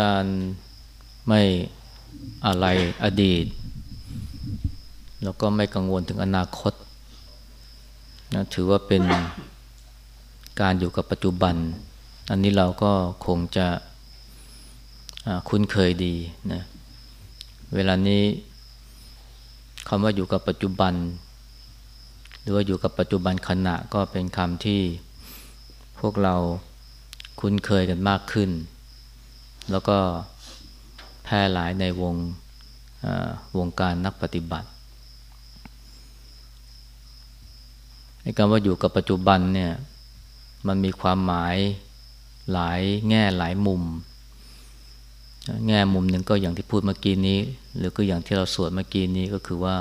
การไม่อะไรอดีต แล้วก็ไม่กังวลถึงอนาคตนะถือว่าเป็นการอยู่กับปัจจุบัน อันนี้เราก็คงจะคุ้นเคยดีนะเวลานี้คำว่าอยู่กับปัจจุบัน หรือว่าอยู่กับปัจจุบันขณะก็เป็นคำที่พวกเราคุ้นเคยกันมากขึ้น แล้วก็แพร่หลายในวงวงการนักปฏิบัติในคำว่าอยู่กับปัจจุบันเนี่ยมันมีความหมายหลายแง่หลายมุม แง่มุมหนึ่งก็อย่างที่พูดเมื่อกี้นี้ หรือก็อย่างที่เราสวดเมื่อกี้นี้ก็คือว่า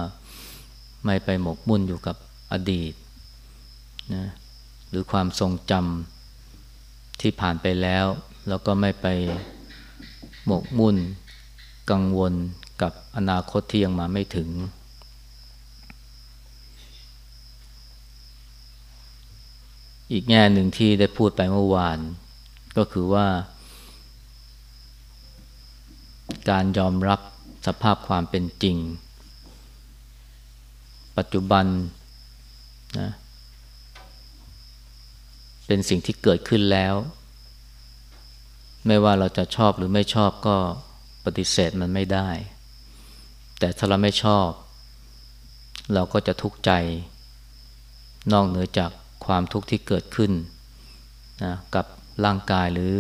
ไม่ไปหมกมุ่นอยู่กับอดีตนะหรือความทรงจำที่ผ่านไปแล้ว แล้วก็ไม่ไป หมกมุ่น กังวลกับอนาคตที่ยังมาไม่ถึง อีกแง่หนึ่งที่ได้พูดไปเมื่อวาน ก็คือว่า การยอมรับสภาพความเป็นจริง ปัจจุบันนะเป็นสิ่งที่เกิดขึ้นแล้ว ไม่ว่าเราจะชอบหรือไม่ชอบก็ปฏิเสธมันไม่ได้ แต่ถ้าเราไม่ชอบ เราก็จะทุกข์ใจ นอกเหนือจากความทุกข์ที่เกิดขึ้นนะกับร่างกายหรือ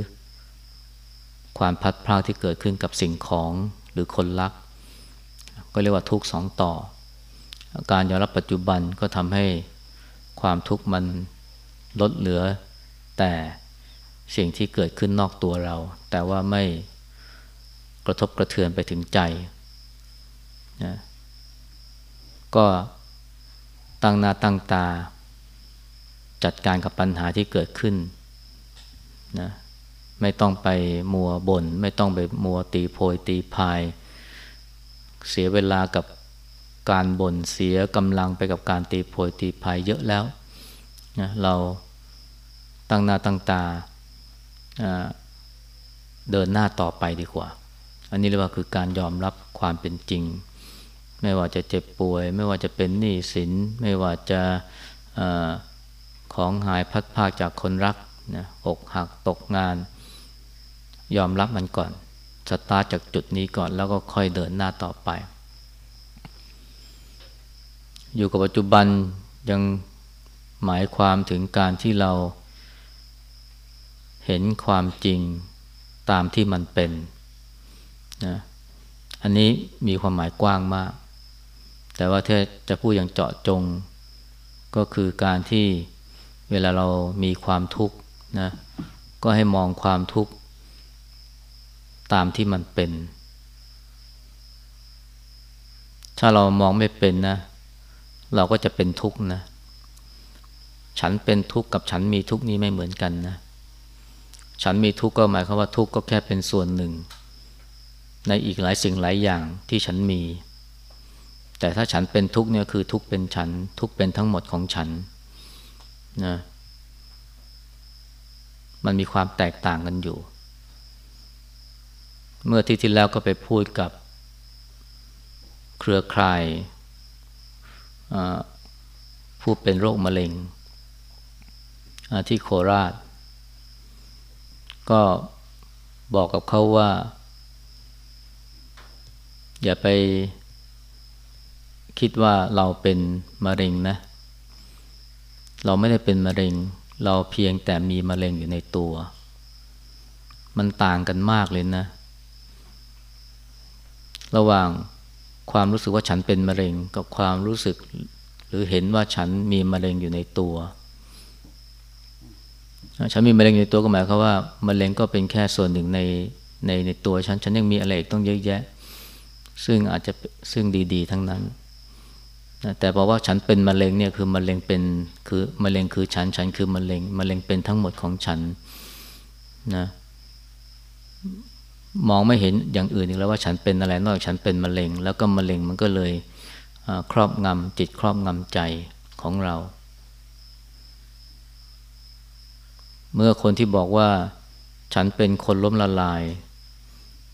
ความพัดพลาดที่เกิดขึ้นกับสิ่งของหรือคนรัก ก็เรียกว่าทุกข์สองต่อ การยอมรับปัจจุบันก็ทำให้ความทุกข์มันลดเหลือแต่ สิ่งที่เกิดขึ้นนอกตัวเรา แต่ว่าไม่กระทบกระเทือนไปถึงใจนะก็ตั้งหน้าตั้งตา จัดการกับปัญหาที่เกิดขึ้นนะไม่ต้องไปมัวบน่นไม่ต้องไปมัวตีโพยตีพาย เสียเวลากับการบน่นเสียกำลังไปกับการตีโพยตีพายเยอะแล้วนะเราตั้งหน้าตั้งตา เดินหน้าต่อไปดีกว่า อันนี้เรียกว่าคือการยอมรับความเป็นจริง ไม่ว่าจะเจ็บป่วย ไม่ว่าจะเป็นหนี้สิน ไม่ว่าจะอของหายพัดพาจากคนรักนะอกหักตกงาน ยอมรับมันก่อน สตาร์จากจุดนี้ก่อนแล้วก็ค่อยเดินหน้าต่อไป อยู่กับปัจจุบันยังหมายความถึงการที่เรา เห็นความจริงตามที่มันเป็นนะอันนี้มีความหมายกว้างมาก แต่ว่าถ้าจะพูดอย่างเจาะจง ก็คือการที่เวลาเรามีความทุกข์นะก็ให้มองความทุกข์ตามที่มันเป็น ถ้าเรามองไม่เป็นนะ เราก็จะเป็นทุกข์นะ ฉันเป็นทุกข์กับฉันมีทุกข์นี้ไม่เหมือนกันนะ ฉันมีทุกข์ก็หมายความว่าทุกข์ก็แค่เป็นส่วนหนึ่ง ในอีกหลายสิ่งหลายอย่างที่ฉันมี แต่ถ้าฉันเป็นทุกข์เนี่ยคือทุกข์เป็นฉัน ทุกข์เป็นทั้งหมดของฉันนะมันมีความแตกต่างกันอยู่ เมื่อที่ที่แล้วก็ไปพูดกับเครือข่ายผู้เป็นโรคมะเร็งที่โคราช ก็บอกกับเขาว่า อย่าไปคิดว่าเราเป็นมะเร็งนะ เราไม่ได้เป็นมะเร็ง เราเพียงแต่มีมะเร็งอยู่ในตัว มันต่างกันมากเลยนะ ระหว่างความรู้สึกว่าฉันเป็นมะเร็ง กับความรู้สึก หรือเห็นว่าฉันมีมะเร็งอยู่ในตัว ฉันมีมะเร็งในตัวก็หมายความว่ามะเร็งก็เป็นแค่ส่วนหนึ่งในในในตัวฉัน ฉันยังมีอะไรอีกต้องเยอะแยะ ซึ่งอาจจะซึ่งดีๆ ทั้งนั้นนะแต่บอกว่าฉันเป็นมะเร็งเนี่ยคือมะเร็งเป็นคือมะเร็งคือฉันฉันคือมะเร็งมะเร็งเป็นทั้งหมดของฉันนะมองไม่เห็นอย่างอื่นอีกแล้วว่าฉันเป็นอะไรนอกจากฉันเป็นมะเร็ง แล้วก็มะเร็งมันก็เลยครอบงำจิตครอบงำใจของเรา เมื่อคนที่บอกว่าฉันเป็นคนล้มละลาย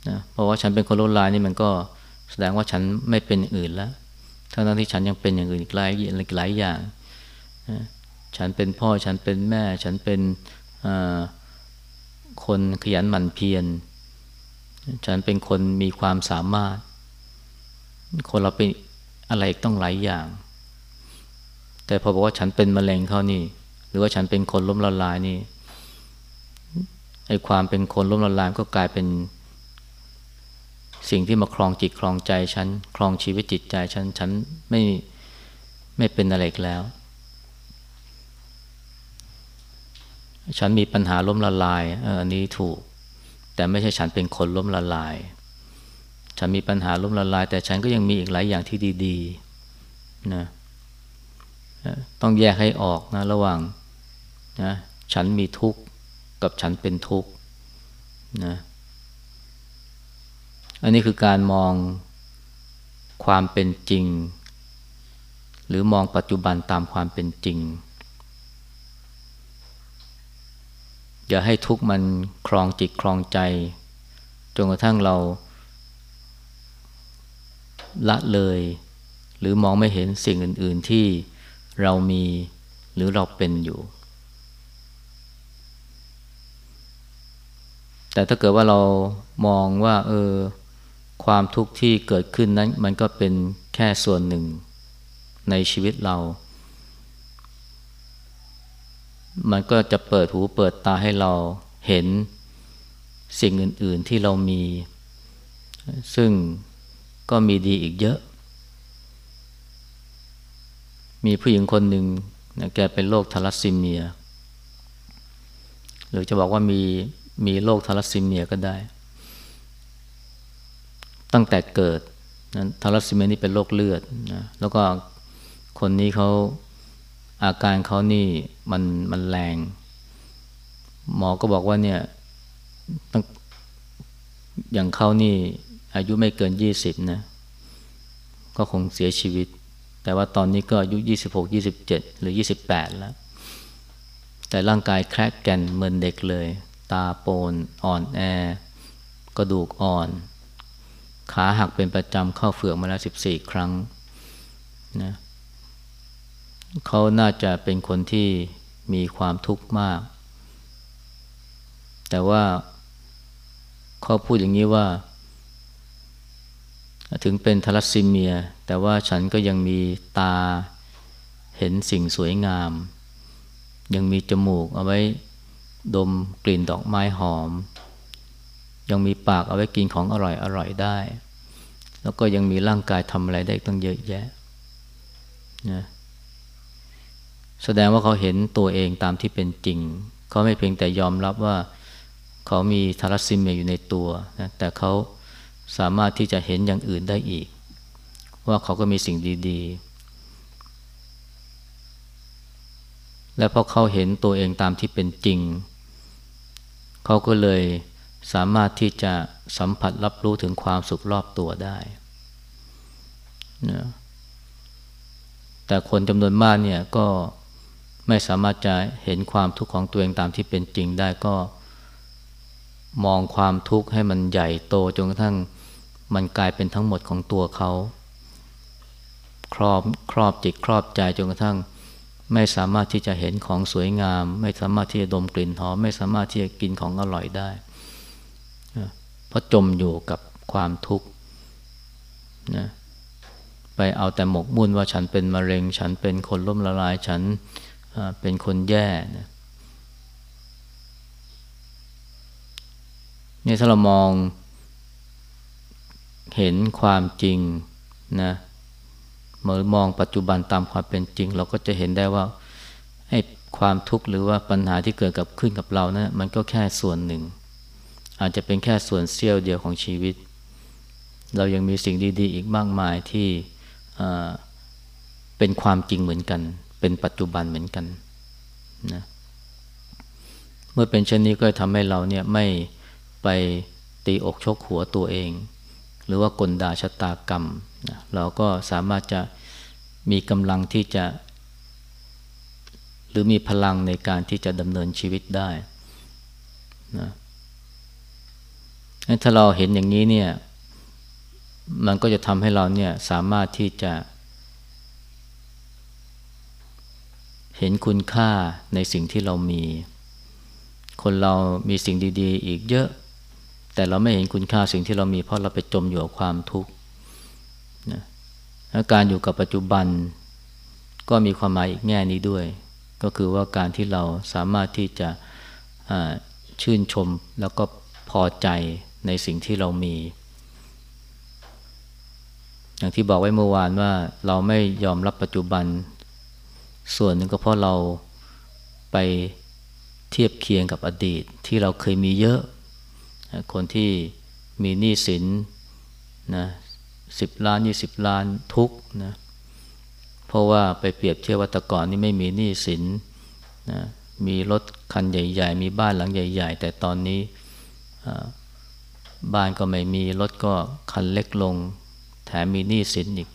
นะเพราะว่าฉันเป็นคนล้มละลายนี่มันก็แสดงว่าฉันไม่เป็นอื่นแล้วทั้งนั้นที่ฉันยังเป็นอย่างอื่นอีกหลายหลายอย่างนะฉันเป็นพ่อฉันเป็นแม่ ฉันเป็นคนขยันหมั่นเพียรฉันเป็นคนมีความสามารถ คนเราเป็นอะไรต้องหลายอย่าง แต่พอบอกว่าฉันเป็นมะเร็งเขานี่ หรือว่าฉันเป็นคนล้มละลายนี่ ไอ้ความเป็นคนล้มละลายก็กลายเป็น สิ่งที่มาครองจิตครองใจฉันครองชีวิตจิตใจฉันฉันไม่ไม่เป็นอะไรแล้ว ฉันมีปัญหาล้มละลายอันนี้ถูก แต่ไม่ใช่ฉันเป็นคนล้มละลาย ฉันมีปัญหาล้มละลาย แต่ฉันก็ยังมีอีกหลายอย่างที่ดีๆนะต้องแยกให้ออกนะระหว่างนะฉันมีทุกข์ กับฉันเป็นทุกข์นะอันนี้คือการมองความเป็นจริง หรือมองปัจจุบันตามความเป็นจริง อย่าให้ทุกข์มันครองจิตครองใจจนกระทั่งเรา ละเลย หรือมองไม่เห็นสิ่งอื่น ๆที่เรามีหรือเราเป็นอยู่ แต่ถ้าเกิดว่าเรามองว่า เออ ความทุกข์ที่เกิดขึ้นนั้น มันก็เป็นแค่ส่วนหนึ่งในชีวิตเรา มันก็จะเปิดหูเปิดตาให้เราเห็นสิ่งอื่น ๆที่เรามี ซึ่งก็มีดีอีกเยอะ มีผู้หญิงคนหนึ่งนะแกเป็นโรคทาลัสซีเมีย หรือจะบอกว่ามี มีโรคทาลัสซีเมียก็ได้ ตั้งแต่เกิดนะทาลัสซีเมียนี่เป็นโรคเลือดนะแล้วก็คนนี้เขาอาการเขานี่มันมันแรง หมอก็บอกว่าเนี่ยตั้งอย่างเขานี่อายุไม่เกินยี่สิบนะ ก็คงเสียชีวิต แต่ว่าตอนนี้ก็อายุยี่สิบหกยี่สิบเจ็ดหรือยี่สิบแปดแล้ว แต่ร่างกายแคร์แกนเหมือนเด็กเลย ตาโปนอ่อนแอกระดูกอ่อน ขาหักเป็นประจำเข้าเฟือกมาแล้วสิบสี่ครั้งนะเขาน่าจะเป็นคนที่มีความทุกข์มาก แต่ว่าเขาพูดอย่างนี้ว่า ถึงเป็นทาลัสซีเมีย แต่ว่าฉันก็ยังมีตาเห็นสิ่งสวยงาม ยังมีจมูกเอาไว้ ดมกลิ่นดอกไม้หอม ยังมีปากเอาไว้กินของอร่อยอร่อยได้ แล้วก็ยังมีร่างกายทำอะไรได้ตั้งเยอะแยะนะแสดงว่าเขาเห็นตัวเองตามที่เป็นจริง เขาไม่เพียงแต่ยอมรับว่าเขามีทารัสซีเมียอยู่ในตัวนะแต่เขาสามารถที่จะเห็นอย่างอื่นได้อีก ว่าเขาก็มีสิ่งดีๆ และพอเขาเห็นตัวเองตามที่เป็นจริง เขาก็เลยสามารถที่จะสัมผัสรับรู้ถึงความสุขรอบตัวได้นะแต่คนจำนวนมากเนี่ยก็ไม่สามารถจะเห็นความทุกข์ของตัวเองตามที่เป็นจริงได้ก็ มองความทุกข์ให้มันใหญ่โตจนกระทั่งมันกลายเป็นทั้งหมดของตัวเขา ครอบครอบจิตครอบใจจนกระทั่ง ไม่สามารถที่จะเห็นของสวยงาม ไม่สามารถที่จะดมกลิ่นหอมไม่สามารถที่จะกินของอร่อยได้ เพราะจมอยู่กับความทุกข์นะไปเอาแต่หมกมุ่นว่าฉันเป็นมะเร็ง ฉันเป็นคนล้มละลาย ฉันเป็นคนแย่นะนี่ถ้าเรามองเห็นความจริงนะ มื่อมองปัจจุบันตามความเป็นจริง เราก็จะเห็นได้ว่าให้ความทุกข์หรือว่าปัญหาที่เกิดกับขึ้นกับเรานะ มันก็แค่ส่วนหนึ่ง อาจจะเป็นแค่ส่วนเสี้ยวเดียวของชีวิต เรายังมีสิ่งดีๆ อีกมากมายที่เป็นความจริงเหมือนกัน เป็นปัจจุบันเหมือนกันนะเมื่อเป็นเช่นนี้ก็ทำให้เราเนี่ยไม่ไปตีอกชกหัวตัวเอง หรือว่ากลดาชะตากรรมนะเราก็สามารถจะ มีกำลังที่จะ หรือมีพลังในการที่จะดำเนินชีวิตได้นะถ้าเราเห็นอย่างนี้เนี่ย มันก็จะทำให้เราเนี่ยสามารถที่จะ เห็นคุณค่าในสิ่งที่เรามี คนเรามีสิ่งดี ๆ อีกเยอะ แต่เราไม่เห็นคุณค่าสิ่งที่เรามีเพราะเราไปจมอยู่กับความทุกข์นะ การอยู่กับปัจจุบัน ก็มีความหมายอีกแง่นี้ด้วย ก็คือว่าการที่เราสามารถที่จะชื่นชมแล้วก็พอใจในสิ่งที่เรามี อย่างที่บอกไว้เมื่อวานว่าเราไม่ยอมรับปัจจุบัน ส่วนหนึ่งก็เพราะเราไปเทียบเคียงกับอดีตที่เราเคยมีเยอะ คนที่มีหนี้สินนะ สิบล้านยี่สิบล้านทุกนะเพราะว่าไปเปรียบเทียบวัตก่อนนี่ไม่มีหนี้สินนะมีรถคันใหญ่ ๆ มีบ้านหลังใหญ่ ๆ แต่ตอนนี้บ้านก็ไม่มีรถก็คันเล็กลง แถมมีหนี้สินอีก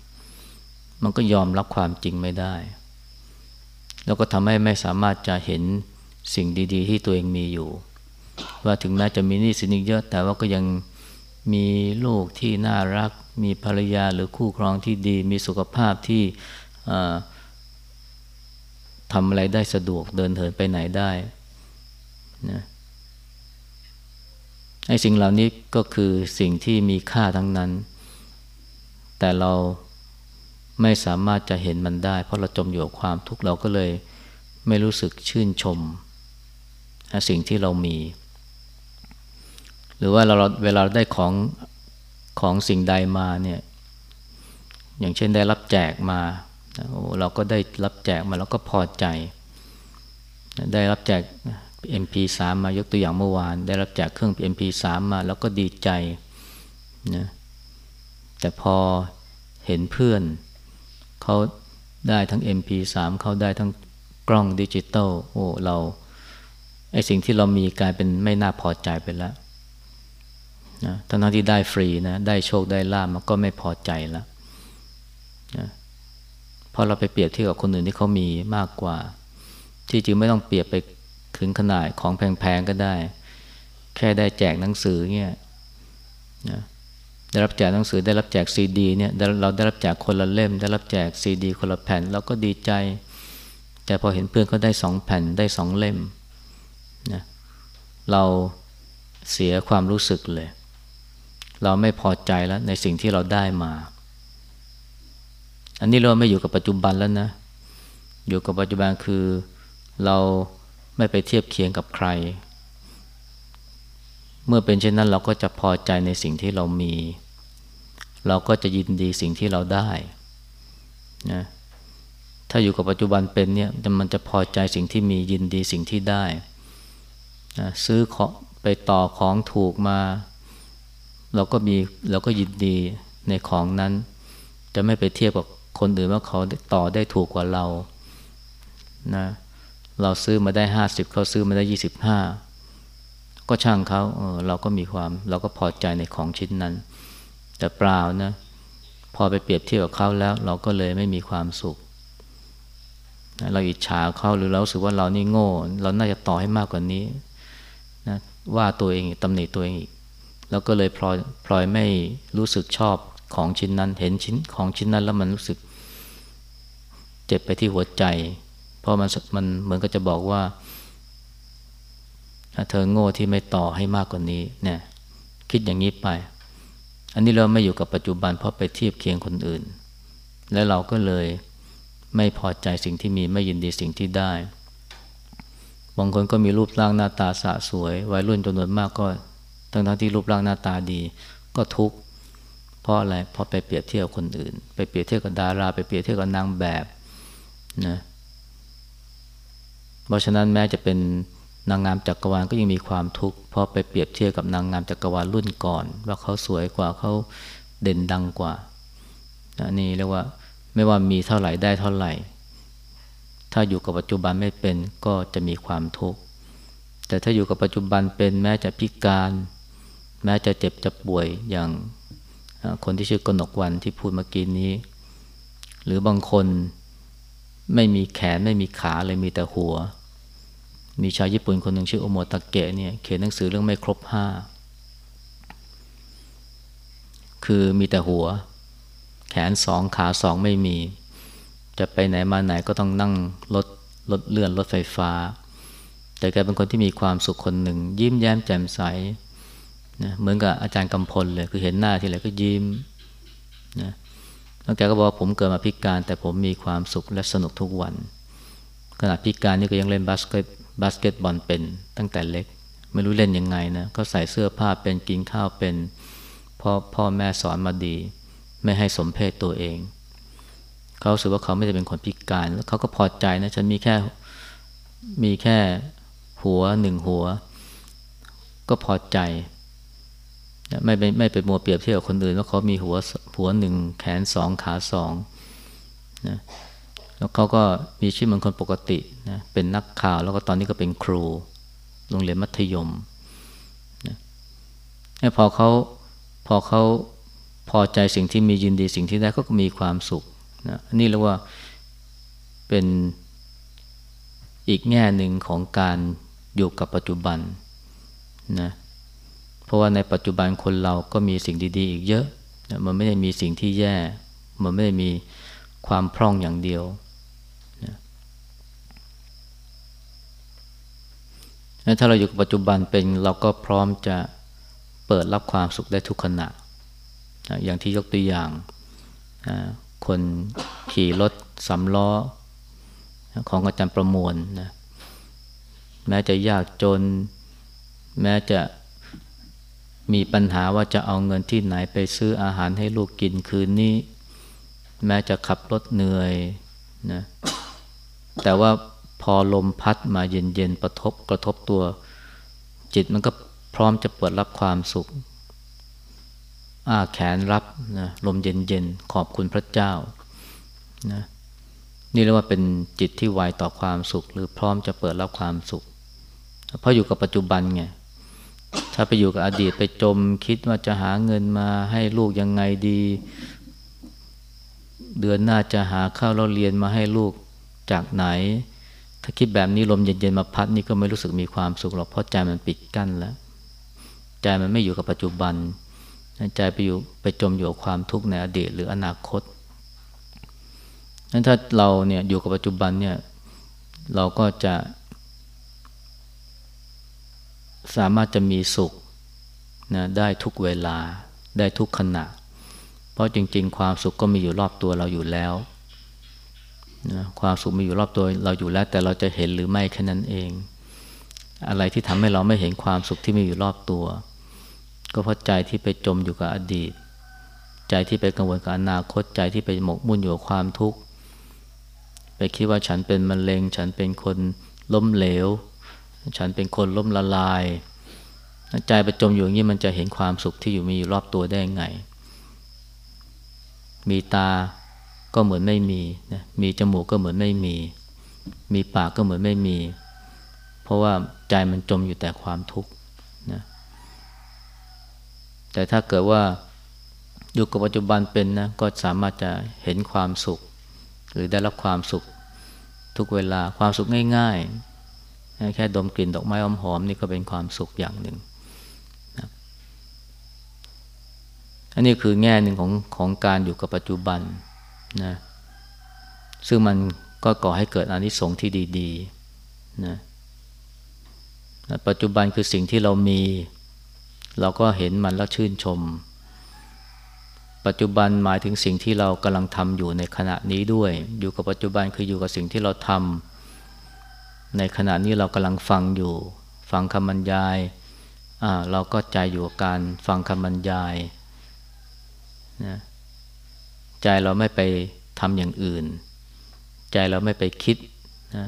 มันก็ยอมรับความจริงไม่ได้ แล้วก็ทำให้ไม่สามารถจะเห็นสิ่งดี ๆ ที่ตัวเองมีอยู่ ว่าถึงแม้จะมีหนี้สินอีกเยอะ แต่ว่าก็ยังมีลูกที่น่ารัก มีภรรยาหรือคู่ครองที่ดี มีสุขภาพที่ทำอะไรได้สะดวกเดินเหินไปไหนได้นะไอ้สิ่งเหล่านี้ก็คือสิ่งที่มีค่าทั้งนั้น แต่เราไม่สามารถจะเห็นมันได้ เพราะเราจมอยู่กับความทุกข์เราก็เลยไม่รู้สึกชื่นชม สิ่งที่เรามี หรือว่าเราเวลาได้ของ ของสิ่งใดมาเนี่ยอย่างเช่นได้รับแจกมาเราก็ได้รับแจกมาแล้วก็พอใจ ได้รับแจก MP3 มายกตัวอย่างเมื่อวาน ได้รับแจกเครื่อง MP3 มาแล้วก็ดีใจนะแต่พอเห็นเพื่อนเขาได้ทั้ง MP3 เขาได้ทั้งกล้องดิจิตอลโอ้เราไอสิ่งที่เรามีกลายเป็นไม่น่าพอใจไปแล้ว นะทั้งที่ได้ฟรีนะ ได้โชคได้ลาบมันก็ไม่พอใจแล้วนะพอเราไปเปรียบเทียบกับคนอื่นที่เขามีมากกว่า ที่จริงไม่ต้องเปรียบไปถึงขนาดของแพงๆก็ได้ แค่ได้แจกหนังสือเนี่ยนะได้รับแจกหนังสือได้รับแจกซีดีเนี่ยเราได้รับแจกคนละเล่ม ได้รับแจกซีดีคนละแผ่นเราก็ดีใจ แต่พอเห็นเพื่อนเขาได้สองแผ่นได้สองเล่มนะเราเสียความรู้สึกเลย เราไม่พอใจแล้วในสิ่งที่เราได้มา อันนี้เราไม่อยู่กับปัจจุบันแล้วนะ อยู่กับปัจจุบันคือเราไม่ไปเทียบเคียงกับใคร เมื่อเป็นเช่นนั้นเราก็จะพอใจในสิ่งที่เรามี เราก็จะยินดีสิ่งที่เราได้นะถ้าอยู่กับปัจจุบันเป็นเนี่ยมันจะพอใจสิ่งที่มียินดีสิ่งที่ได้นะซื้อของไปต่อของถูกมา เราก็มีเราก็ยินดีในของนั้น จะไม่ไปเทียบกับคนอื่นว่าเขาต่อได้ถูกกว่าเรานะเราซื้อมาได้ห้าสิบเขาซื้อมาได้ยี่สิบห้าก็ช่างเขาเออเราก็มีความเราก็พอใจในของชิ้นนั้น แต่เปล่านะพอไปเปรียบเทียบกับเขาแล้ว เราก็เลยไม่มีความสุข เราอิจฉาเขาหรือเราสึกว่าเรานี่โง่ เราน่าจะต่อให้มากกว่านี้นะว่าตัวเองตำหนิตัวเองอีก แล้วก็เลยพลอยพลอยไม่รู้สึกชอบของชิ้นนั้น เห็นชิ้นของชิ้นนั้นแล้วมันรู้สึก เจ็บไปที่หัวใจ เพราะมันมันเหมือนก็จะบอกว่า เธอโง่ที่ไม่ต่อให้มากกว่านี้เนี่ยคิดอย่างนี้ไป อันนี้เราไม่อยู่กับปัจจุบันเพราะไปเทียบเคียงคนอื่น และเราก็เลยไม่พอใจสิ่งที่มีไม่ยินดีสิ่งที่ได้ บางคนก็มีรูปร่างหน้าตาสะสวย วัยรุ่นจำนวนมากก็ ทั้งทั้งที่รูปร่างหน้าตาดีก็ทุกข์เพราะอะไรเพราะไปเปรียบเทียบคนอื่น ไปเปรียบเทียบกับดารา ไปเปรียบเทียบกับนางแบบนะเพราะฉะนั้นแม้จะเป็นนางงามจักรวาลก็ยังมีความทุกข์เพราะไปเปรียบเทียบกับนางงามจักรวาลรุ่นก่อน ว่าเขาสวยกว่าเขาเด่นดังกว่านี่เรียกว่าไม่ว่ามีเท่าไหร่ได้เท่าไหร่ ถ้าอยู่กับปัจจุบันไม่เป็นก็จะมีความทุกข์แต่ถ้าอยู่กับปัจจุบันเป็นแม้จะพิการ แม้จะเจ็บจะป่วยอย่างคนที่ชื่อกนกวันที่พูดเมื่อกี้นี้ หรือบางคนไม่มีแขนไม่มีขาเลยมีแต่หัว มีชาวญี่ปุ่นคนหนึ่งชื่อโอโมตะเกะเนี่ยเขียนหนังสือเรื่องไม่ครบห้าคือมีแต่หัว แขนสองขาสองไม่มี จะไปไหนมาไหนก็ต้องนั่งรถรถเลื่อนรถไฟฟ้า แต่แกเป็นคนที่มีความสุขคนหนึ่ง ยิ้มแย้มแจ่มใส นะเหมือนกับอาจารย์กำพลเลย คือเห็นหน้าทีไรก็ยิ้มนะแล้วแกก็บอกว่าผมเกิดมาพิการ แต่ผมมีความสุขและสนุกทุกวันขณะพิการนี่ก็ยังเล่นบาสเกตบาสเกตบอลเป็นตั้งแต่เล็ก ไม่รู้เล่นยังไงนะก็ใส่เสื้อผ้าเป็นกินข้าวเป็นพ่อพ่อแม่สอนมาดี ไม่ให้สมเพศตัวเอง เขาสึกว่าเขาไม่ได้เป็นคนพิการ แล้วเขาก็พอใจนะฉันมีแค่มีแค่หัวหนึ่งหัว ก็พอใจ ไม่ไปไม่ไปมัวเปรียบเทียบกับคนอื่นว่าเขามีหัวหัวหนึ่งแขนสองขาสองนะแล้วเขาก็มีชีวิตเหมือนคนปกตินะเป็นนักข่าวแล้วก็ตอนนี้ก็เป็นครูโรงเรียนมัธยมนะพอเขาพอเขาพอใจสิ่งที่มียินดีสิ่งที่ได้ก็มีความสุขนะนี่เรียกว่าเป็นอีกแง่หนึ่งของการอยู่กับปัจจุบันนะ ราะว่าในปัจจุบันคนเราก็มีสิ่งดีๆ อีกเยอะ มันไม่ได้มีสิ่งที่แย่ มันไม่ได้มีความพร่องอย่างเดียวถ้าเราอยู่กับปัจจุบันเป็นเราก็พร้อมจะเปิดรับความสุขได้ทุกขณะ อย่างที่ยกตัวอย่าง คนขี่รถสำล้อของอาจารย์ประมวลนะแม้จะยากจน แม้จะ มีปัญหาว่าจะเอาเงินที่ไหนไปซื้ออาหารให้ลูกกินคืนนี้ แม้จะขับรถเหนื่อยนะแต่ว่าพอลมพัดมาเย็นๆประทบกระทบตัว จิตมันก็พร้อมจะเปิดรับความสุข อ้าแขนรับนะลมเย็นๆขอบคุณพระเจ้านะนี่เรียกว่าเป็นจิตที่ไวต่อความสุข หรือพร้อมจะเปิดรับความสุข เพราะอยู่กับปัจจุบันไง ถ้าไปอยู่กับอดีตไปจมคิดว่าจะหาเงินมาให้ลูกยังไงดี เดือนหน้าจะหาข้าวเราเรียนมาให้ลูกจากไหน ถ้าคิดแบบนี้ลมเย็นๆมาพัดนี่ก็ไม่รู้สึกมีความสุขหรอกเพราะใจมันปิดกั้นแล้วใจมันไม่อยู่กับปัจจุบันใจไปอยู่ไปจมอยู่กับความทุกข์ในอดีตหรืออนาคตนั้นถ้าเราเนี่ยอยู่กับปัจจุบันเนี่ยเราก็จะ สามารถจะมีสุขนะได้ทุกเวลาได้ทุกขณะ เพราะจริง ๆ ความสุขก็มีอยู่รอบตัวเราอยู่แล้วนะความสุขมีอยู่รอบตัวเราอยู่แล้ว แต่เราจะเห็นหรือไม่แค่นั้นเอง อะไรที่ทำให้เราไม่เห็นความสุขที่มีอยู่รอบตัว ก็เพราะใจที่ไปจมอยู่กับอดีต ใจที่ไปกังวลกับอนาคตใจที่ไปหมกมุ่นอยู่กับความทุกข์ไปคิดว่าฉันเป็นมะเร็ง ฉันเป็นคนล้มเหลว ฉันเป็นคนล้มละลาย ใจประจมอยู่อย่างนี้มันจะเห็นความสุขที่อยู่มีอยู่รอบตัวได้ไง มีตาก็เหมือนไม่มีนะมีจมูกก็เหมือนไม่มี มีปากก็เหมือนไม่มี เพราะว่าใจมันจมอยู่แต่ความทุกข์นะแต่ถ้าเกิดว่าอยู่กับปัจจุบันเป็นนะก็สามารถจะเห็นความสุข หรือได้รับความสุขทุกเวลาความสุขง่าย ๆ แค่ดมกลิ่นดอกไม้หอมๆนี่ก็เป็นความสุขอย่างหนึ่งนะอันนี้คือแง่หนึ่งของของการอยู่กับปัจจุบันนะซึ่งมันก็ก่อให้เกิดอนิสงส์ที่ดีๆนะปัจจุบันคือสิ่งที่เรามี เราก็เห็นมันแล้วชื่นชม ปัจจุบันหมายถึงสิ่งที่เรากำลังทำอยู่ในขณะนี้ด้วย อยู่กับปัจจุบันคืออยู่กับสิ่งที่เราทำ ในขณะนี้เรากำลังฟังอยู่ ฟังคำบรรยาย เราก็ใจอยู่กับการฟังคำบรรยายนะใจเราไม่ไปทำอย่างอื่น ใจเราไม่ไปคิดนะ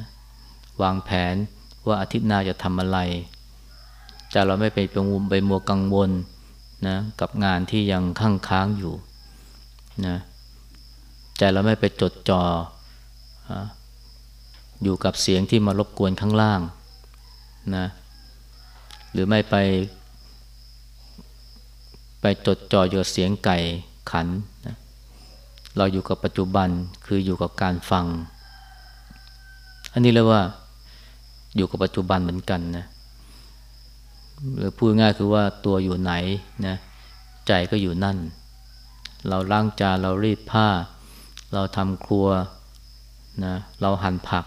วางแผนว่าอาทิตย์หน้าจะทำอะไร ใจเราไม่ไปปงุมไปมัวกังวลนะกับงานที่ยังค้างค้างอยู่นะใจเราไม่ไปจดจอ่อ อยู่กับเสียงที่มารบกวนข้างล่างนะหรือไม่ไป ไปจดจ่ออยู่กับเสียงไก่ขันนะเราอยู่กับปัจจุบันคืออยู่กับการฟัง อันนี้เรียกว่าอยู่กับปัจจุบันเหมือนกันนะหรือพูดง่ายคือว่าตัวอยู่ไหนนะใจก็อยู่นั่น เราล้างจานเรารีดผ้า เราทำครัวนะเราหั่นผัก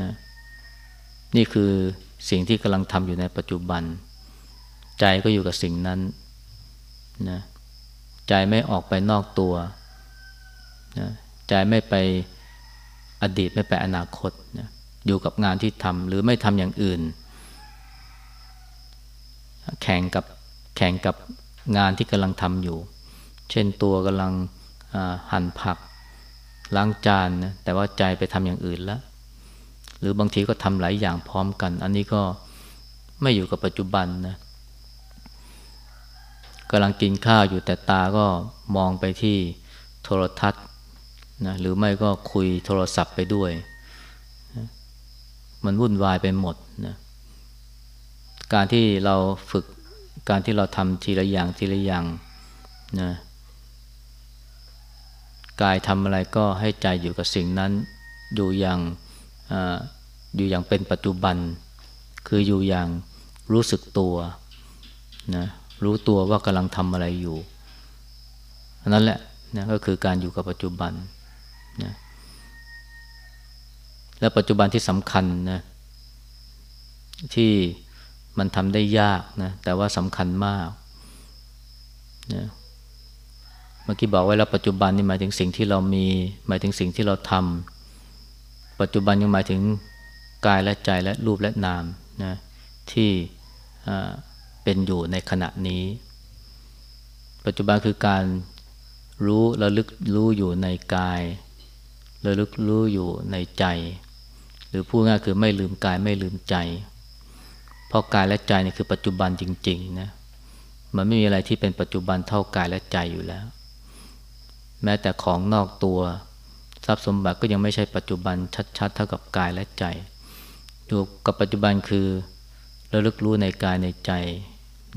นะนี่คือสิ่งที่กำลังทำอยู่ในปัจจุบัน ใจก็อยู่กับสิ่งนั้นนะใจไม่ออกไปนอกตัวนะใจไม่ไปอดีตไม่ไปอนาคตนะอยู่กับงานที่ทำหรือไม่ทำอย่างอื่น แข่งกับแข่งกับงานที่กำลังทำอยู่ เช่นตัวกำลังหั่นผักล้างจานนะแต่ว่าใจไปทำอย่างอื่นแล้ว หรือบางทีก็ทำหลายอย่างพร้อมกัน อันนี้ก็ไม่อยู่กับปัจจุบันนะกำลังกินข้าวอยู่แต่ตาก็มองไปที่โทรทัศน์นะหรือไม่ก็คุยโทรศัพท์ไปด้วยนะมันวุ่นวายไปหมดนะการที่เราฝึกการที่เราทำทีละอย่างทีละอย่างนะกายทำอะไรก็ให้ใจอยู่กับสิ่งนั้นอยู่อย่าง อยู่อย่างเป็นปัจจุบัน คืออยู่อย่างรู้สึกตัวนะรู้ตัวว่ากำลังทำอะไรอยู่นั่นแหละนะก็คือการอยู่กับปัจจุบันนะและปัจจุบันที่สำคัญนะที่มันทำได้ยากนะแต่ว่าสำคัญมากนะเมื่อกี้บอกไว้แล้วปัจจุบันนี่หมายถึงสิ่งที่เรามี หมายถึงสิ่งที่เราทำ ปัจจุบันยังหมายถึงกายและใจและรูปและนามนะที่เป็นอยู่ในขณะนี้ ปัจจุบันคือการรู้ระลึกรู้อยู่ในกายระลึกรู้อยู่ในใจ หรือพูดง่ายคือไม่ลืมกายไม่ลืมใจ เพราะกายและใจนี่คือปัจจุบันจริงๆนะมันไม่มีอะไรที่เป็นปัจจุบันเท่ากายและใจอยู่แล้ว แม้แต่ของนอกตัว ทรัพย์สมบัติก็ยังไม่ใช่ปัจจุบันชัดๆ เท่ากับกายและใจอยู่กับปัจจุบันคือระลึกรู้ในกายในใจ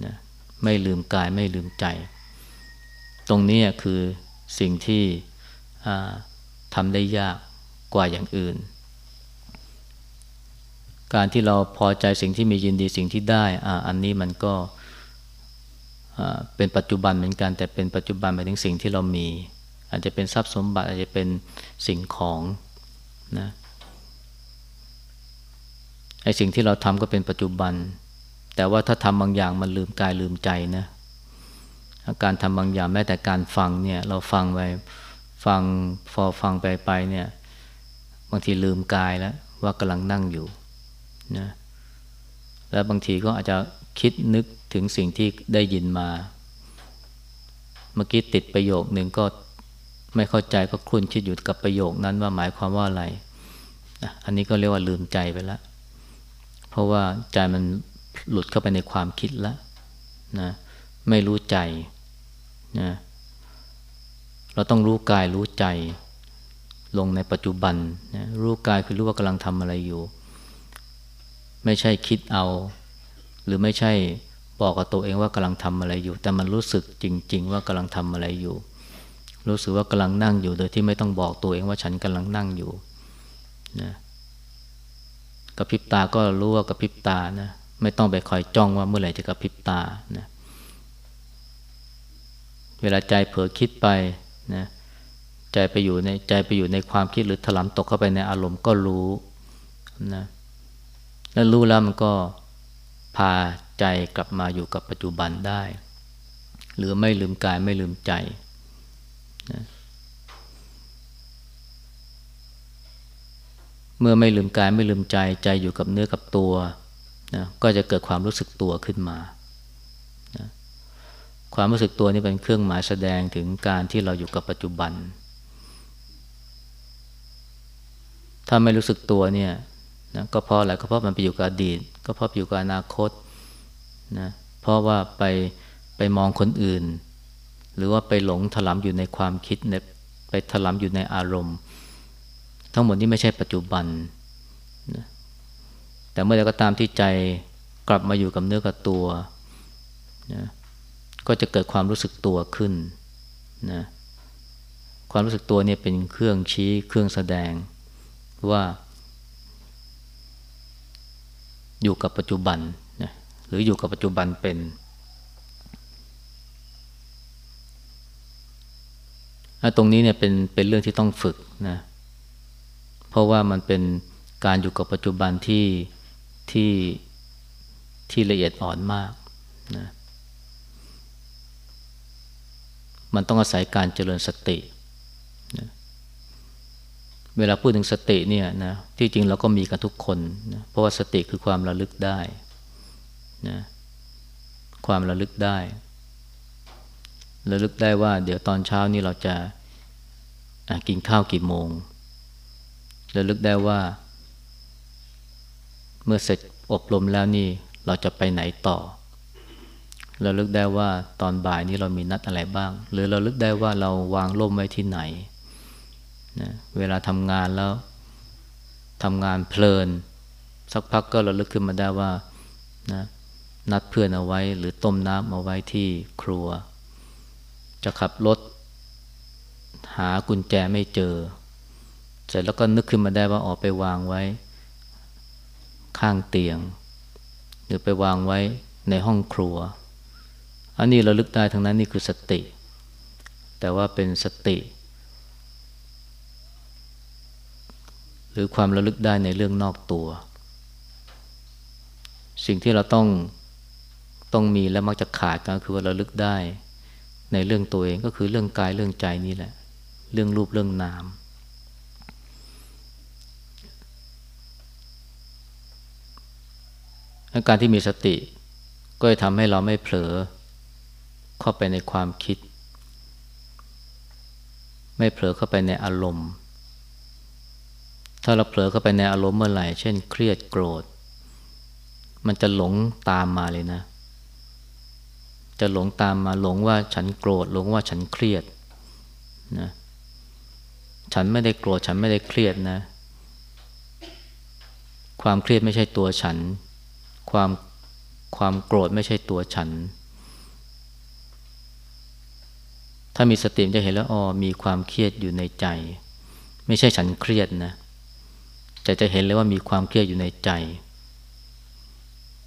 นะไม่ลืมกายไม่ลืมใจ ตรงนี้คือสิ่งที่ทำได้ยากกว่าอย่างอื่น การที่เราพอใจสิ่งที่มียินดีสิ่งที่ได้ออันนี้มันก็เป็นปัจจุบันเหมือนกันแต่เป็นปัจจุบันหมายถึงสิ่งที่เรามี อาจจะเป็นทรัพย์สมบัติอาจจะเป็นสิ่งของนะไอ้สิ่งที่เราทำก็เป็นปัจจุบัน แต่ว่าถ้าทำบางอย่างมันลืมกายลืมใจนะการทำบางอย่างแม้แต่การฟังเนี่ยเราฟังไปฟังพอฟังไปไปเนี่ยบางทีลืมกายแล้วว่ากำลังนั่งอยู่นะแล้วบางทีก็อาจจะคิดนึกถึงสิ่งที่ได้ยินมา เมื่อกี้ติดประโยคหนึ่งก็ ไม่เข้าใจก็คลุ่นคิดอยู่กับประโยคนั้นว่าหมายความว่าอะไร อันนี้ก็เรียกว่าลืมใจไปแล้ว เพราะว่าใจมันหลุดเข้าไปในความคิดแล้วนะไม่รู้ใจนะเราต้องรู้กายรู้ใจลงในปัจจุบันนะรู้กายคือรู้ว่ากำลังทำอะไรอยู่ ไม่ใช่คิดเอา หรือไม่ใช่บอกกับตัวเองว่ากำลังทำอะไรอยู่ แต่มันรู้สึกจริง ๆ ว่ากำลังทำอะไรอยู่ รู้สึกว่ากำลังนั่งอยู่ โดยที่ไม่ต้องบอกตัวเองว่าฉันกำลังนั่งอยู่นะกระพริบตาก็รู้ว่ากระพริบตานะไม่ต้องไปคอยจ้องว่าเมื่อไหร่จะกระพริบตานะเวลาใจเผลอคิดไปนะใจไปอยู่ในใจไปอยู่ในความคิดหรือถลำตกเข้าไปในอารมณ์ก็รู้นะแล้วรู้แล้วมันก็พาใจกลับมาอยู่กับปัจจุบันได้ หรือไม่ลืมกายไม่ลืมใจ นะเมื่อไม่ลืมกายไม่ลืมใจใจอยู่กับเนื้อกับตัวนะก็จะเกิดความรู้สึกตัวขึ้นมานะความรู้สึกตัวนี่เป็นเครื่องหมายแสดงถึงการที่เราอยู่กับปัจจุบัน ถ้าไม่รู้สึกตัวเนี่ยนะก็เพราะอะไรก็เพราะมันไปอยู่กับอดีต ก็เพราะอยู่กับอนาคตนะเพราะว่าไปไปมองคนอื่น หรือว่าไปหลงถลำอยู่ในความคิดในไปถลำอยู่ในอารมณ์ ทั้งหมดนี้ไม่ใช่ปัจจุบันนะแต่เมื่อใดก็ตามที่ใจกลับมาอยู่กับเนื้อกับตัวนะก็จะเกิดความรู้สึกตัวขึ้นนะความรู้สึกตัวเนี่ยเป็นเครื่องชี้เครื่องแสดงว่า อยู่กับปัจจุบันนะหรืออยู่กับปัจจุบันเป็น ตรงนี้เนี่ยเป็นเป็นเรื่องที่ต้องฝึกนะเพราะว่ามันเป็นการอยู่กับปัจจุบันที่ที่ที่ละเอียดอ่อนมากนะมันต้องอาศัยการเจริญสตินะเวลาพูดถึงสติเนี่ยนะที่จริงเราก็มีกันทุกคนนะเพราะว่าสติคือความระลึกได้นะความระลึกได้ ระลึกได้ว่า เดี๋ยวตอนเช้านี้เราจะกินข้าวกี่โมงระลึกได้ว่า เมื่อเสร็จอบรมแล้วนี่เราจะไปไหนต่อเราลึกได้ว่าตอนบ่ายนี้เรามีนัดอะไรบ้าง หรือเราลึกได้ว่าเราวางร่มไว้ที่ไหนนะเวลาทำงานแล้วทำงานเพลิน สักพักก็เราลึกขึ้นมาได้ว่านะนัดเพื่อนเอาไว้ หรือต้มน้ำเอาไว้ที่ครัว จะขับรถ หากุญแจไม่เจอ เสร็จแล้วก็นึกขึ้นมาได้ว่าออกไปวางไว้ ข้างเตียง หรือไปวางไว้ในห้องครัว อันนี้เราลึกได้ทั้งนั้นนี่คือสติ แต่ว่าเป็นสติ หรือความระลึกได้ในเรื่องนอกตัว สิ่งที่เราต้องต้องมีและมักจะขาดก็คือว่าระลึกได้ ในเรื่องตัวเองก็คือเรื่องกายเรื่องใจนี่แหละ เรื่องรูปเรื่องนามการที่มีสติ ก็จะทำให้เราไม่เผลอเข้าไปในความคิด ไม่เผลอเข้าไปในอารมณ์ ถ้าเราเผลอเข้าไปในอารมณ์เมื่อไหร่ เช่น เครียดโกรธ มันจะหลงตามมาเลยนะ จะหลงตามมาหลงว่าฉันโกรธหลงว่าฉันเครียดนะฉันไม่ได้โกรธฉันไม่ได้เครียดนะ ความเครียดไม่ใช่ตัวฉัน ความความโกรธไม่ใช่ตัวฉัน ถ้ามีสติจะเห็นแล้วอ๋อมีความเครียดอยู่ในใจ ไม่ใช่ฉันเครียดนะแต่จะเห็นเลยว่ามีความเครียดอยู่ในใจ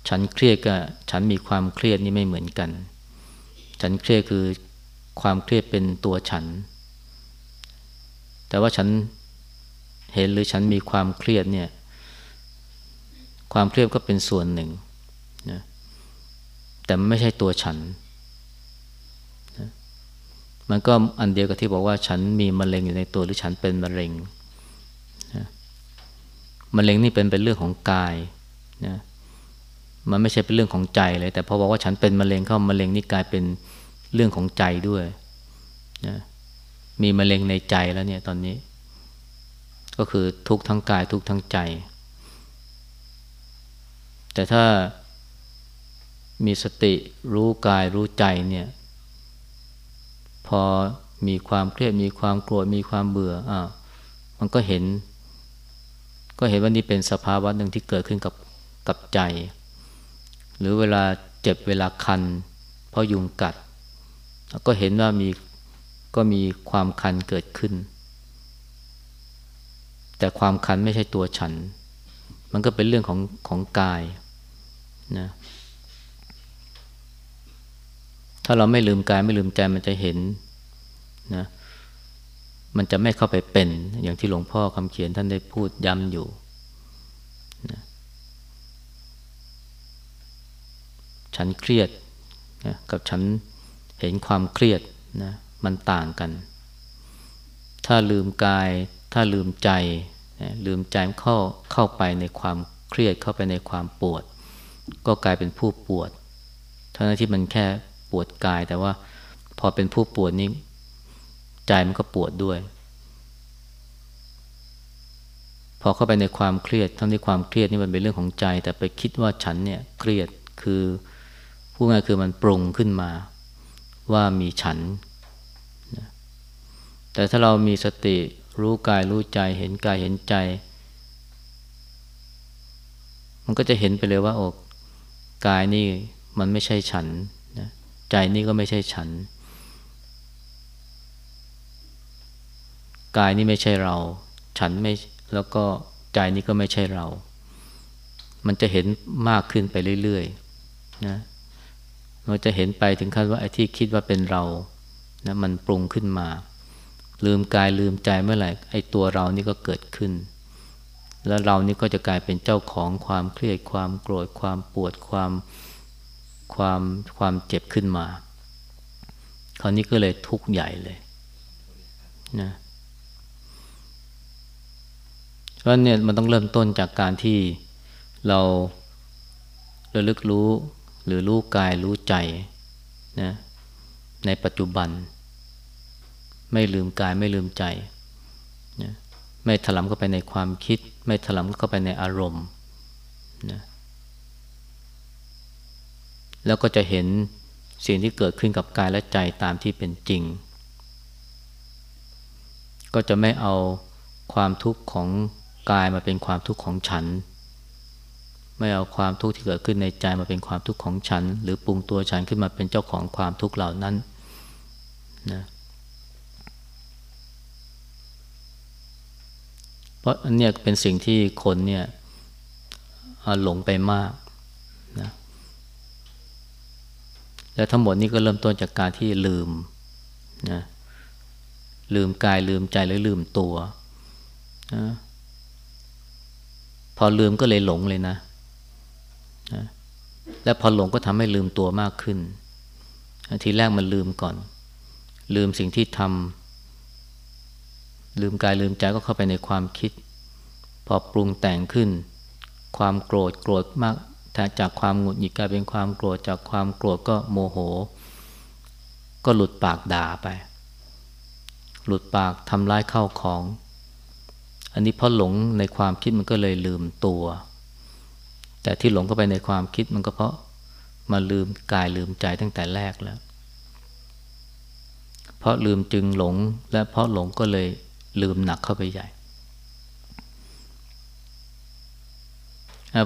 ฉันเครียดกับฉันมีความเครียดนี่ไม่เหมือนกัน ฉันเครียดคือความเครียดเป็นตัวฉัน แต่ว่าฉันเห็นหรือฉันมีความเครียดเนี่ย ความเครียดก็เป็นส่วนหนึ่งนะแต่ไม่ใช่ตัวฉันนะมันก็อันเดียวกับที่บอกว่าฉันมีมะเร็งอยู่ในตัวหรือฉันเป็นมะเร็งนะมะเร็งนี่เป็นเป็นเรื่องของกายนะ มันไม่ใช่เป็นเรื่องของใจเลย แต่พอบอกว่าฉันเป็นมะเร็งเข้ามะเร็งนี่กลายเป็นเรื่องของใจด้วยนะมีมะเร็งในใจแล้วเนี่ยตอนนี้ ก็คือทุกทั้งกายทุกทั้งใจ แต่ถ้ามีสติรู้กายรู้ใจเนี่ย พอมีความเครียดมีความโกรธมีความเบื่ออ่ามันก็เห็น ก็เห็นว่านี่เป็นสภาวะหนึ่งที่เกิดขึ้นกับกับใจ หรือเวลาเจ็บเวลาคัน เพราะยุงกัด ก็เห็นว่ามีก็มีความคันเกิดขึ้น แต่ความคันไม่ใช่ตัวฉัน มันก็เป็นเรื่องของของกายนะถ้าเราไม่ลืมกายไม่ลืมใจมันจะเห็นนะมันจะไม่เข้าไปเป็นอย่างที่หลวงพ่อคำเขียนท่านได้พูดย้ำอยู่นะ ฉันเครียดนะกับฉันเห็นความเครียดนะมันต่างกัน ถ้าลืมกาย ถ้าลืมใจนะลืมใจเข้าเข้าไปในความเครียดเข้าไปในความปวด ก็กลายเป็นผู้ปวดทั้งที่มันแค่ปวดกาย แต่ว่าพอเป็นผู้ปวดนี้ใจมันก็ปวดด้วย พอเข้าไปในความเครียดทั้งที่ความเครียดนี่มันเป็นเรื่องของใจ แต่ไปคิดว่าฉันเนี่ยเครียดคือ พูดง่ายคือมันปรุงขึ้นมาว่ามีฉัน แต่ถ้าเรามีสติรู้กายรู้ใจเห็นกายเห็นใจ มันก็จะเห็นไปเลยว่าอกกายนี่มันไม่ใช่ฉันใจนี่ก็ไม่ใช่ฉัน กายนี่ไม่ใช่เรา ฉันไม่แล้วก็ใจนี่ก็ไม่ใช่เรา มันจะเห็นมากขึ้นไปเรื่อยๆนะ มันจะเห็นไปถึงขั้นว่าไอ้ที่คิดว่าเป็นเรานะมันปรุงขึ้นมา ลืมกายลืมใจเมื่อไหร่ไอ้ตัวเรานี่ก็เกิดขึ้น แล้วเรานี่ก็จะกลายเป็นเจ้าของความเครียดความโกรธความปวดความความความเจ็บขึ้นมา คราวนี้ก็เลยทุกข์ใหญ่เลยนะเพราะเนี่ยมันต้องเริ่มต้นจากการที่เราระลึกรู้ หรือรู้กายรู้ใจนะในปัจจุบัน ไม่ลืมกายไม่ลืมใจนะไม่ถลำเข้าไปในความคิด ไม่ถลำเข้าไปในอารมณ์นะแล้วก็จะเห็นสิ่งที่เกิดขึ้นกับกายและใจตามที่เป็นจริง ก็จะไม่เอาความทุกข์ของกายมาเป็นความทุกข์ของฉัน ไม่เอาความทุกข์ที่เกิดขึ้นในใจมาเป็นความทุกข์ของฉัน หรือปรุงตัวฉันขึ้นมาเป็นเจ้าของความทุกข์เหล่านั้นนะเพราะอันนี้เป็นสิ่งที่คนเนี่ยหลงไปมากนะและทั้งหมดนี้ก็เริ่มต้นจากการที่ลืมนะลืมกายลืมใจหรือลืมตัวนะพอลืมก็เลยหลงเลยนะนะ และพอหลงก็ทำให้ลืมตัวมากขึ้น ทีแรกมันลืมก่อน ลืมสิ่งที่ทำลืมกายลืมใจก็เข้าไปในความคิด พอปรุงแต่งขึ้น ความโกรธโกรธมากจากความหงุดหงิดกลายเป็นความโกรธจากความโกรธก็โมโห ก็หลุดปากด่าไป หลุดปากทำร้ายเข้าของ อันนี้เพราะหลงในความคิดมันก็เลยลืมตัว แต่ที่หลงเข้าไปในความคิดมันก็เพราะมาลืมกายลืมใจตั้งแต่แรกแล้ว เพราะลืมจึงหลงและเพราะหลงก็เลยลืมหนักเข้าไปใหญ่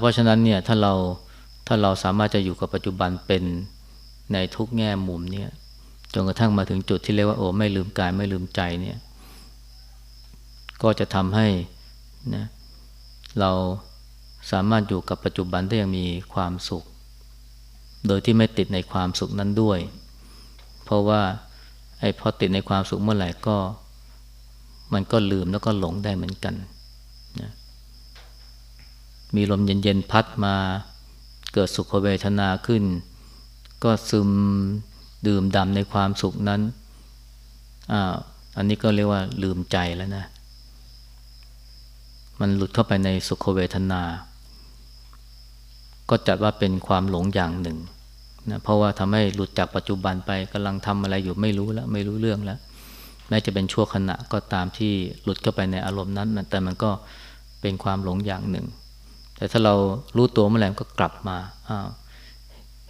เพราะฉะนั้นเนี่ยถ้าเราถ้าเราสามารถจะอยู่กับปัจจุบันเป็นในทุกแง่มุมเนี่ยจนกระทั่งมาถึงจุดที่เรียกว่าโอ้ไม่ลืมกายไม่ลืมใจเนี่ย ก็จะทำให้นะเรา สามารถอยู่กับปัจจุบันได้อย่างมีความสุข โดยที่ไม่ติดในความสุขนั้นด้วย เพราะว่าไอ้พอติดในความสุขเมื่อไหร่ก็ มันก็ลืมแล้วก็หลงได้เหมือนกันนะมีลมเย็นๆพัดมา เกิดสุขเวทนาขึ้น ก็ซึมดื่มดำในความสุขนั้นอ่าอันนี้ก็เรียกว่าลืมใจแล้วนะ มันหลุดเข้าไปในสุขเวทนา ก็จัดว่าเป็นความหลงอย่างหนึ่งนะเพราะว่าทำให้หลุดจากปัจจุบันไปกำลังทำอะไรอยู่ไม่รู้แล้วไม่รู้เรื่องแล้วแม้จะเป็นชั่วขณะก็ตามที่หลุดเข้าไปในอารมณ์นั้นแต่มันก็เป็นความหลงอย่างหนึ่ง แต่ถ้าเรารู้ตัวเมื่อไหร่ก็กลับมา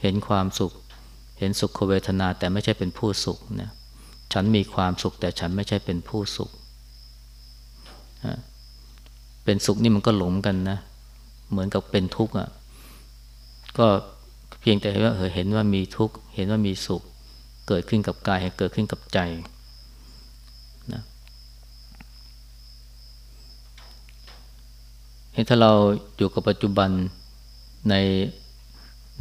เห็นความสุข เห็นสุขเวทนาแต่ไม่ใช่เป็นผู้สุขนะฉันมีความสุขแต่ฉันไม่ใช่เป็นผู้สุข เป็นสุขนี่มันก็หลงกันนะ เหมือนกับเป็นทุกข์อะ ก็เพียงแต่ว่าเห็นว่ามีทุกข์เห็นว่ามีสุข เกิดขึ้นกับกายเกิดขึ้นกับใจถ้าเราอยู่กับปัจจุบันใน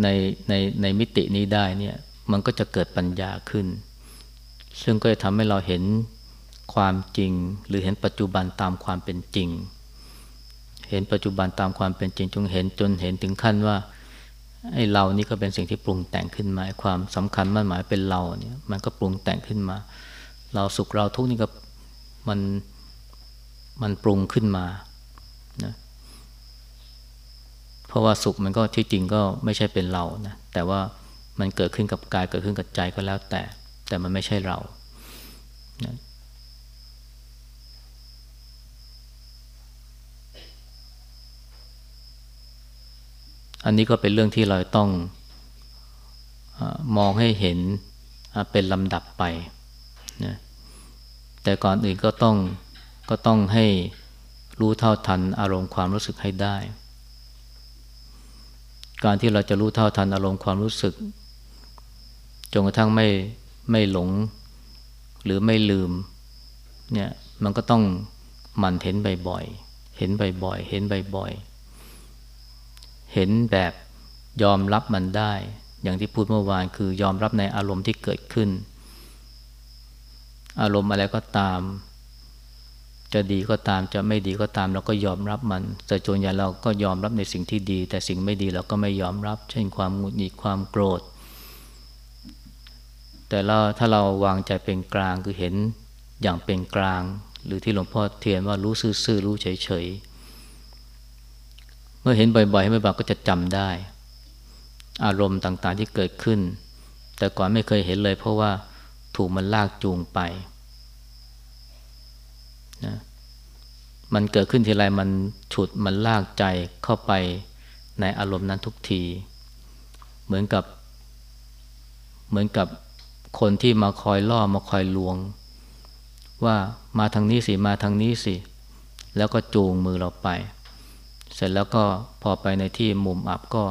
ในในในมิตินี้ได้เนี่ยมันก็จะเกิดปัญญาขึ้น ซึ่งก็จะทำให้เราเห็นความจริง หรือเห็นปัจจุบันตามความเป็นจริง เห็นปัจจุบันตามความเป็นจริงจงเห็นจนเห็นถึงขั้นว่า ไอ้เรานี่ก็เป็นสิ่งที่ปรุงแต่งขึ้นมาความสำคัญมั่นหมายเป็นเราเนี่ยมันก็ปรุงแต่งขึ้นมา เราสุขเราทุกข์นี่ก็มันมันปรุงขึ้นมานะเพราะว่าสุขมันก็ที่จริงก็ไม่ใช่เป็นเรานะแต่ว่ามันเกิดขึ้นกับกายเกิดขึ้นกับใจก็แล้วแต่ แต่มันไม่ใช่เรานะ อันนี้ก็เป็นเรื่องที่เราต้องอมองให้เห็นเป็นลำดับไปนะแต่ก่อนอื่นก็ต้องก็ต้องให้รู้เท่าทันอารมณ์ความรู้สึกให้ได้ การที่เราจะรู้เท่าทันอารมณ์ความรู้สึกจนกระทั่งไม่ไม่หลงหรือไม่ลืมเนี่ยมันก็ต้องหมั่นเห็นบ่อยๆ เห็นบ่อยๆ เห็นบ่อยๆ เห็นแบบยอมรับมันได้ อย่างที่พูดเมื่อวานคือยอมรับในอารมณ์ที่เกิดขึ้น อารมณ์อะไรก็ตาม จะดีก็ตามจะไม่ดีก็ตามเราก็ยอมรับมัน แต่จนย่าเราก็ยอมรับในสิ่งที่ดี แต่สิ่งไม่ดีเราก็ไม่ยอมรับ เช่นความหงุดหงิดความโกรธ แต่เราถ้าเราวางใจเป็นกลางคือเห็นอย่างเป็นกลาง หรือที่หลวงพ่อเทียนว่ารู้ซื่อๆรู้เฉยๆ เมื่อเห็นบ่อยๆให้บ่อยๆก็จะจำได้ อารมณ์ต่างๆที่เกิดขึ้น แต่ก่อนไม่เคยเห็นเลยเพราะว่าถูกมันลากจูงไปนะมันเกิดขึ้นทีไรมันฉุดมันลากใจเข้าไปในอารมณ์นั้นทุกที เหมือนกับ เหมือนกับคนที่มาคอยล่อมาคอยลวง ว่ามาทางนี้สิ มาทางนี้สิ แล้วก็จูงมือเราไป สร็จแล้วก็พอไปในที่มุมอับก็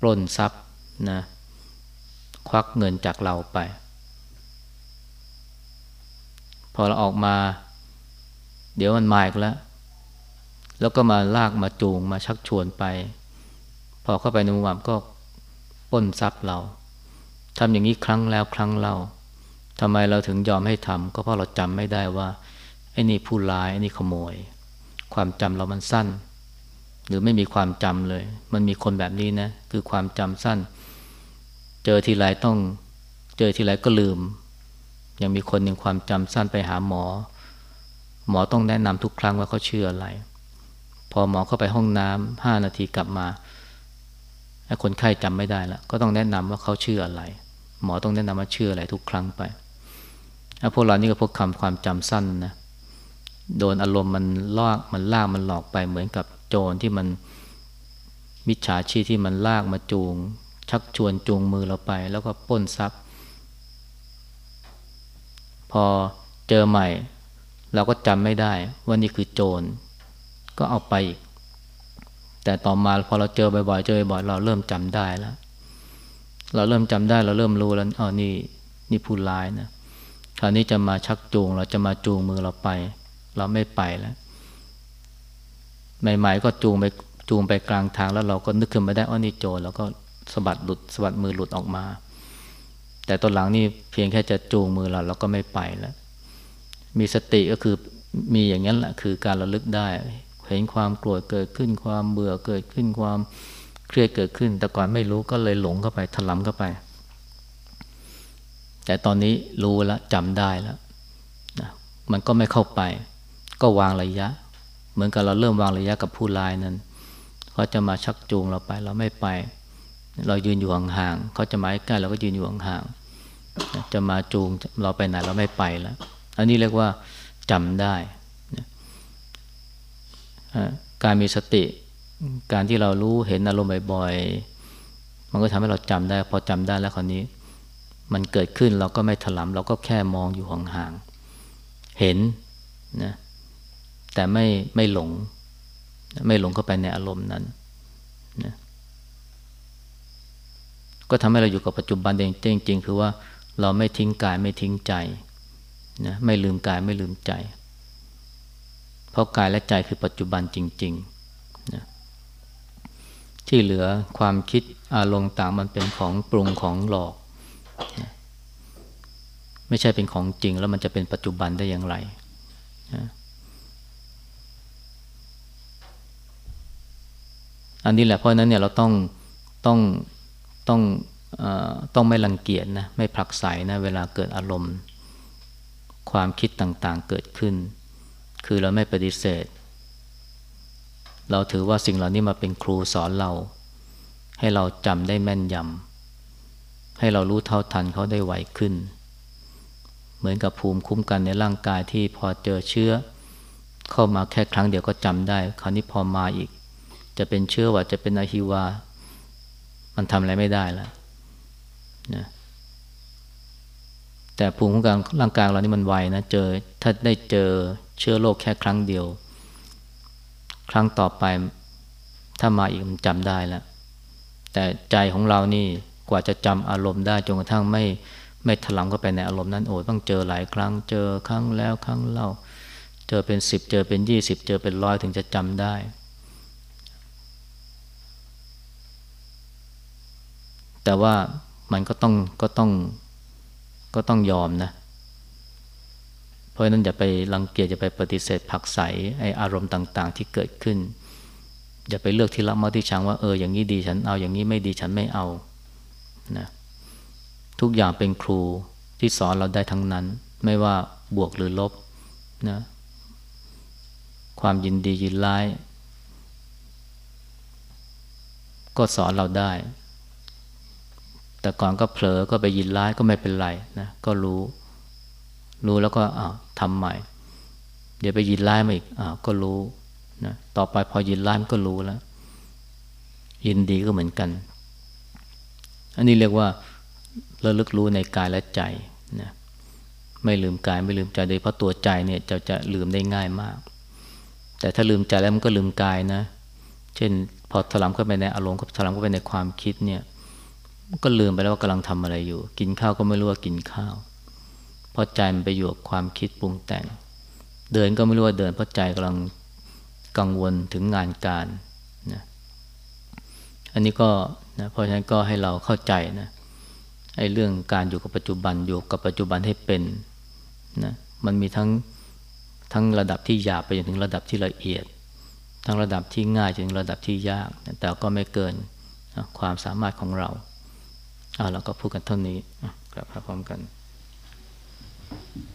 ปล้นทรัพย์นะควักเงินจากเราไป พอเราออกมา เดี๋ยวมันมาอีกแล้ว แล้วก็มาลากมาจูงมาชักชวนไป พอเข้าไปในมุมอับก็ปล้นทรัพย์เราทำอย่างนี้ครั้งแล้วครั้งเล่าทำไมเราถึงยอมให้ทำก็เพราะเราจำไม่ได้ว่าไอ้นี่ผู้ร้ายไอ้นี่ขโมย ความจำเรามันสั้น หรือไม่มีความจำเลย มันมีคนแบบนี้นะ คือความจำสั้น เจอทีไรต้อง เจอทีไรก็ลืม ยังมีคนหนึ่งความจำสั้นไปหาหมอ หมอต้องแนะนำทุกครั้งว่าเขาเชื่ออะไร พอหมอเข้าไปห้องน้ำห้านาทีกลับมาไอ้คนไข้จำไม่ได้แล้วก็ต้องแนะนำว่าเขาเชื่ออะไร หมอต้องแนะนำว่าเชื่ออะไรทุกครั้งไปไอ้พวกเรานี่ก็พวกคำความจำสั้นนะโดนอารมณ์มันลากมันลากมันหลอกไปเหมือนกับ โจรที่มันมิจฉาชีพที่มันลากมาจูง ชักชวนจูงมือเราไป แล้วก็ป้นทรัพย์ พอเจอใหม่ เราก็จำไม่ได้ว่านี่คือโจร ก็เอาไปอีกแต่ต่อมาพอเราเจอบ่อยๆเจอบ่อยเราเริ่มจำได้แล้ว เราเริ่มจำได้เราเริ่มรู้แล้วอ๋อนี่นี่ผู้ร้ายนะคราวนี้จะมาชักจูงเราจะมาจูงมือเราไป เราไม่ไปแล้ว ใหม่ ๆ ก็จูงไปจูงไปกลางทางแล้วเราก็นึกขึ้นมาได้อ๋อนี่โจรแล้วก็สะบัดหลุดสะบัดมือหลุดออกมา แต่ตอนหลังนี่เพียงแค่จะจูงมือเราเราก็ไม่ไปแล้ว มีสติก็คือมีอย่างนั้นแหละคือการระลึกได้ เห็นความโกรธเกิดขึ้นความเบื่อเกิดขึ้นความเครียดเกิดขึ้น แต่ก่อนไม่รู้ก็เลยหลงเข้าไปถลำเข้าไป แต่ตอนนี้รู้แล้วจำได้แล้วนะมันก็ไม่เข้าไป ก็วางระยะ เหมือนกับเราเริ่มวางระยะกับผู้ลายนั้นเขาจะมาชักจูงเราไปเราไม่ไป เรายืนอยู่ห่างๆเขาจะมาใกล้เราก็ยืนอยู่ห่างๆจะมาจูงเราไปไหนเราไม่ไปแล้วอันนี้เรียกว่าจำได้ การมีสติ การที่เรารู้เห็นอารมณ์บ่อยๆ มันก็ทำให้เราจำได้ พอจำได้แล้วคราวนี้ มันเกิดขึ้นเราก็ไม่ถลำเราก็แค่มองอยู่ห่างๆเห็นนะ แต่ไม่ไม่หลง ไม่หลงเข้าไปในอารมณ์นั้นนะก็ทำให้เราอยู่กับปัจจุบันจริงๆคือว่าเราไม่ทิ้งกายไม่ทิ้งใจนะไม่ลืมกายไม่ลืมใจ เพราะกายและใจคือปัจจุบันจริงๆนะที่เหลือความคิดอารมณ์ต่างมันเป็นของปรุงของหลอกนะไม่ใช่เป็นของจริงแล้วมันจะเป็นปัจจุบันได้อย่างไรนะ อันนี้แหละเพราะนั้นเนี่ยเราต้องต้องต้องอต้องไม่รังเกียจนะไม่ผลักไสนะเวลาเกิดอารมณ์ ความคิดต่างๆเกิดขึ้น คือเราไม่ปฏิเสธ เราถือว่าสิ่งเหล่านี้มาเป็นครูสอนเรา ให้เราจำได้แม่นยำให้เรารู้เท่าทันเขาได้ไวขึ้น เหมือนกับภูมิคุ้มกันในร่างกายที่พอเจอเชื้อ เข้ามาแค่ครั้งเดียวก็จำได้ คราวนี้พอมาอีก จะเป็นเชื้อว่าจะเป็นอะฮิวา มันทำอะไรไม่ได้แล้วนะแต่ภูมิคุ้มกันร่างกายเรานี่มันไวนะเจอถ้าได้เจอเชื้อโรคแค่ครั้งเดียว ครั้งต่อไปถ้ามาอีกมันจำได้แล้วแต่ใจของเรานี่กว่าจะจำอารมณ์ได้จนกระทั่งไม่ไม่ถลำเข้าไปในอารมณ์นั้นโอ้ต้องเจอหลายครั้ง เจอครั้งแล้วครั้งเล่า เจอเป็นสิบเจอเป็นยี่สิบเจอเป็นร้อยถึงจะจำได้ แต่ว่ามันก็ต้องก็ต้องก็ต้องยอมนะ เพราะนั้นอย่าไปรังเกียจอย่าไปปฏิเสธผักใสไออารมณ์ต่าง ๆ ที่เกิดขึ้น อย่าไปเลือกที่รักมาที่ชังว่าเอออย่างนี้ดีฉันเอาอย่างนี้ไม่ดีฉันไม่เอานะทุกอย่างเป็นครูที่สอนเราได้ทั้งนั้น ไม่ว่าบวกหรือลบนะความยินดียินร้าย ก็สอนเราได้ แต่ก่อนก็เผลอก็ไปยินร้ายก็ไม่เป็นไรนะก็รู้ รู้แล้วก็อ้าวทำใหม่ เดี๋ยวไปยินร้ายมาอีกอ้าวก็รู้นะต่อไปพอยินร้ายมันก็รู้แล้ว ยินดีก็เหมือนกัน อันนี้เรียกว่าระลึกรู้ในกายและใจนะไม่ลืมกายไม่ลืมใจโดยเพราะตัวใจเนี่ยจะจะลืมได้ง่ายมาก แต่ถ้าลืมใจแล้วมันก็ลืมกายนะ เช่น พอถลำเข้าไปในอารมณ์ก็ถลำเข้าไปในความคิดเนี่ย ก็ลืมไปแล้วว่ากำลังทำอะไรอยู่ กินข้าวก็ไม่รู้ว่ากินข้าว เพราะใจมันไปอยู่กับความคิดปรุงแต่ง เดินก็ไม่รู้ว่าเดินเพราะใจกำลังกังวลถึงงานการนะอันนี้ก็นะเพราะฉะนั้นก็ให้เราเข้าใจนะไอ้เรื่องการอยู่กับปัจจุบันอยู่กับปัจจุบันให้เป็นนะมันมีทั้งทั้งระดับที่หยาบไปจนถึงระดับที่ละเอียด ทั้งระดับที่ง่ายจนถึงระดับที่ยาก แต่ก็ไม่เกินนะความสามารถของเรา อ่าเราก็พูดกันเท่านี้กลับมาพร้อมกัน Thank you.